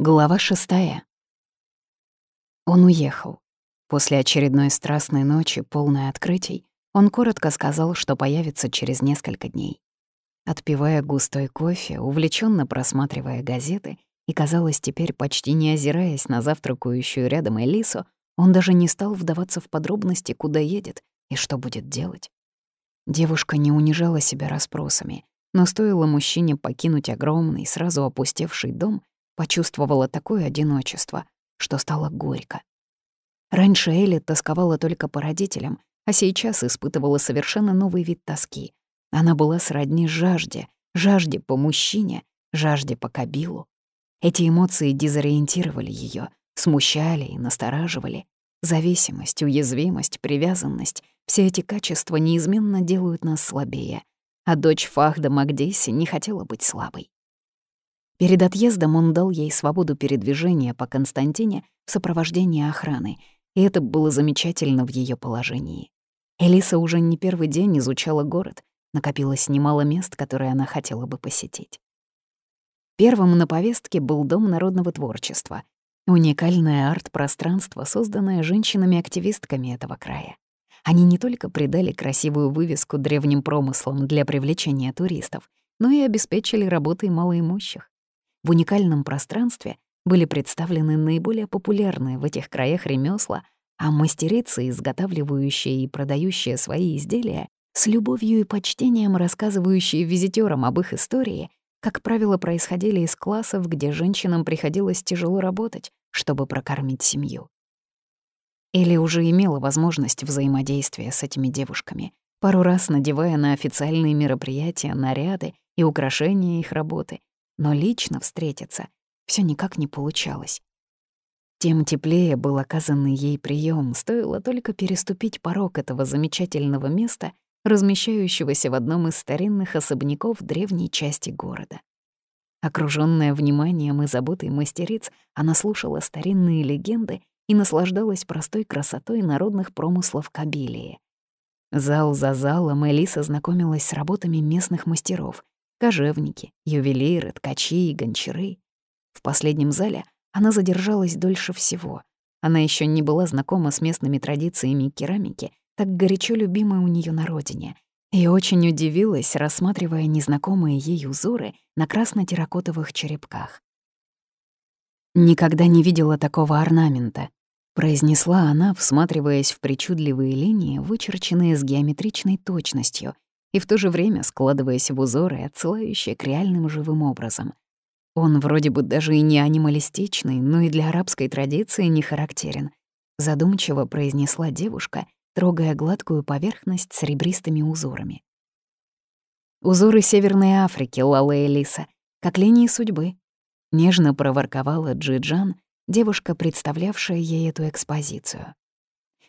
Глава шестая. Он уехал. После очередной страстной ночи, полной открытий, он коротко сказал, что появится через несколько дней. Отпивая густой кофе, увлеченно просматривая газеты и, казалось, теперь почти не озираясь на завтракающую рядом Элису, он даже не стал вдаваться в подробности, куда едет и что будет делать. Девушка не унижала себя расспросами, но стоило мужчине покинуть огромный, сразу опустевший дом, почувствовала такое одиночество, что стало горько. Раньше Элли тосковала только по родителям, а сейчас испытывала совершенно новый вид тоски. Она была сродни жажде, жажде по мужчине, жажде по Кабилу. Эти эмоции дезориентировали ее, смущали и настораживали. Зависимость, уязвимость, привязанность — все эти качества неизменно делают нас слабее. А дочь Фахда Магдеси не хотела быть слабой. Перед отъездом он дал ей свободу передвижения по Константине в сопровождении охраны, и это было замечательно в ее положении. Элиса уже не первый день изучала город, накопилось немало мест, которые она хотела бы посетить. Первым на повестке был Дом народного творчества, уникальное арт-пространство, созданное женщинами-активистками этого края. Они не только придали красивую вывеску древним промыслам для привлечения туристов, но и обеспечили работой малоимущих. В уникальном пространстве были представлены наиболее популярные в этих краях ремесла, а мастерицы, изготавливающие и продающие свои изделия, с любовью и почтением рассказывающие визитёрам об их истории, как правило, происходили из классов, где женщинам приходилось тяжело работать, чтобы прокормить семью. Элли уже имела возможность взаимодействия с этими девушками, пару раз надевая на официальные мероприятия наряды и украшения их работы, но лично встретиться все никак не получалось. Тем теплее был оказанный ей прием, стоило только переступить порог этого замечательного места, размещающегося в одном из старинных особняков древней части города. Окружённая вниманием и заботой мастериц, она слушала старинные легенды и наслаждалась простой красотой народных промыслов Кабилии. Зал за залом Элиса знакомилась с работами местных мастеров, кожевники, ювелиры, ткачи и гончары. В последнем зале она задержалась дольше всего. Она еще не была знакома с местными традициями керамики, так горячо любимой у нее на родине, и очень удивилась, рассматривая незнакомые ей узоры на красно-терракотовых черепках. «Никогда не видела такого орнамента», — произнесла она, всматриваясь в причудливые линии, вычерченные с геометричной точностью — и в то же время складываясь в узоры, отсылающие к реальным живым образом. Он вроде бы даже и не анималистичный, но и для арабской традиции не характерен. Задумчиво произнесла девушка, трогая гладкую поверхность с ребристыми узорами. «Узоры Северной Африки, Лала Элиса, как линии судьбы», — нежно проворковала Джиджан, девушка, представлявшая ей эту экспозицию.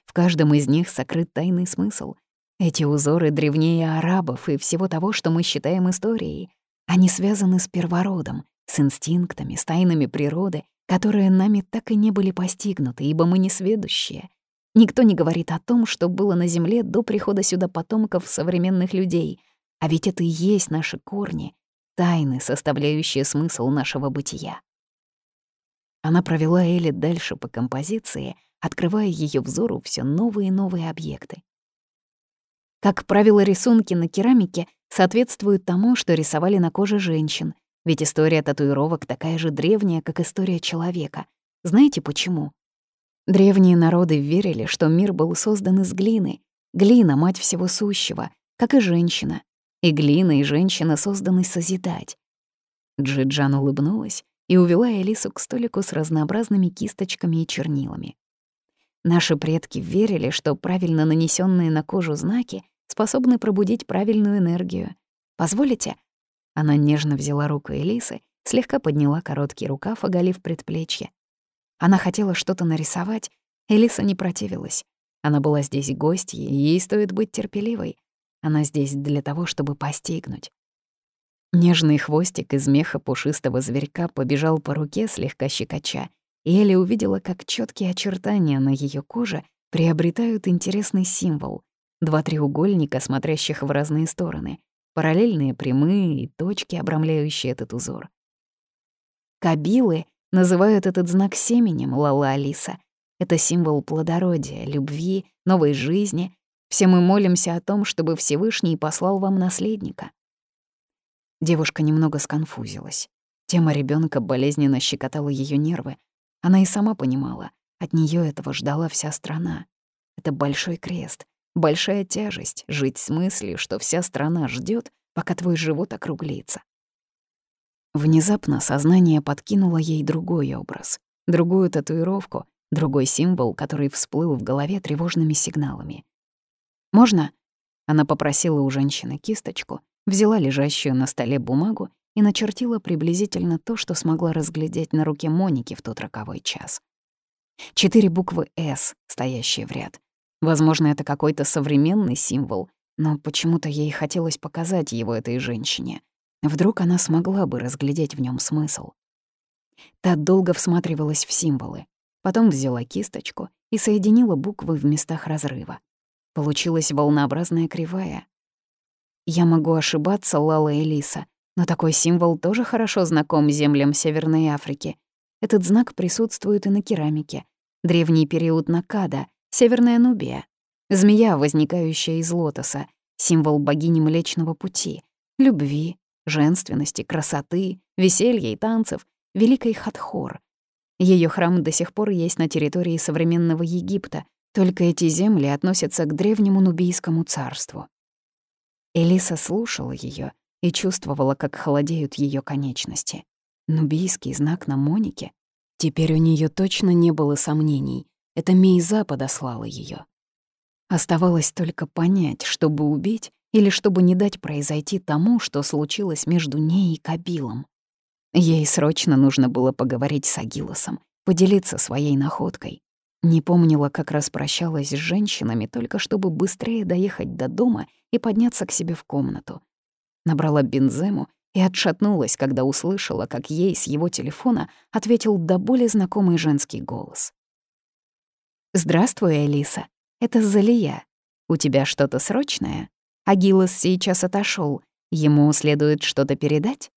В каждом из них сокрыт тайный смысл — эти узоры древнее арабов и всего того, что мы считаем историей. Они связаны с первородом, с инстинктами, с тайнами природы, которые нами так и не были постигнуты, ибо мы не сведущие. Никто не говорит о том, что было на Земле до прихода сюда потомков современных людей. А ведь это и есть наши корни, тайны, составляющие смысл нашего бытия. Она провела Элли дальше по композиции, открывая ее взору все новые и новые объекты. Как правило, рисунки на керамике соответствуют тому, что рисовали на коже женщин, ведь история татуировок такая же древняя, как история человека. Знаете почему? Древние народы верили, что мир был создан из глины. Глина — мать всего сущего, как и женщина. И глина, и женщина созданы созидать. Джиджан улыбнулась и увела Элису к столику с разнообразными кисточками и чернилами. Наши предки верили, что правильно нанесенные на кожу знаки способны пробудить правильную энергию. Позволите?» Она нежно взяла руку Элисы, слегка подняла короткий рукав, оголив предплечье. Она хотела что-то нарисовать, Элиса не противилась. Она была здесь гостьей, и ей стоит быть терпеливой. Она здесь для того, чтобы постигнуть. Нежный хвостик из меха пушистого зверька побежал по руке, слегка щекоча, и Элли увидела, как четкие очертания на ее коже приобретают интересный символ. Два треугольника, смотрящих в разные стороны, параллельные прямые и точки, обрамляющие этот узор. Кабилы Называют этот знак семенем, Лала Алиса. Это символ плодородия, любви, новой жизни. Все мы молимся о том, чтобы Всевышний послал вам наследника. Девушка немного сконфузилась. Тема ребенка болезненно щекотала ее нервы. Она и сама понимала, от нее этого ждала вся страна. Это большой крест, большая тяжесть жить с мыслью, что вся страна ждет, пока твой живот округлится. Внезапно сознание подкинуло ей другой образ, другую татуировку, другой символ, который всплыл в голове тревожными сигналами. «Можно?» Она попросила у женщины кисточку, взяла лежащую на столе бумагу и начертила приблизительно то, что смогла разглядеть на руке Моники в тот роковой час. Четыре буквы «С», стоящие в ряд. Возможно, это какой-то современный символ, но почему-то ей хотелось показать его этой женщине. Вдруг она смогла бы разглядеть в нем смысл. Та долго всматривалась в символы, потом взяла кисточку и соединила буквы в местах разрыва. Получилась волнообразная кривая. Я могу ошибаться, Лала Элиса, но такой символ тоже хорошо знаком землям Северной Африки. Этот знак присутствует и на керамике. Древний период Накада, Северная Нубия. Змея, возникающая из лотоса, символ богини Млечного Пути, любви, женственности, красоты, веселья и танцев, великой Хатхор. Ее храм до сих пор есть на территории современного Египта, только эти земли относятся к древнему Нубийскому царству. Элиса слушала ее и чувствовала, как холодеют ее конечности. Нубийский знак на Монике. Теперь у нее точно не было сомнений. Это Мейза подослала ее. Оставалось только понять, чтобы убить или чтобы не дать произойти тому, что случилось между ней и Кабилом. Ей срочно нужно было поговорить с Агилосом, поделиться своей находкой. Не помнила, как распрощалась с женщинами, только чтобы быстрее доехать до дома и подняться к себе в комнату. Набрала бензему и отшатнулась, когда услышала, как ей с его телефона ответил до боли знакомый женский голос. «Здравствуй, Элиса. Это Залия. У тебя что-то срочное?» Агилос сейчас отошел. Ему следует что-то передать?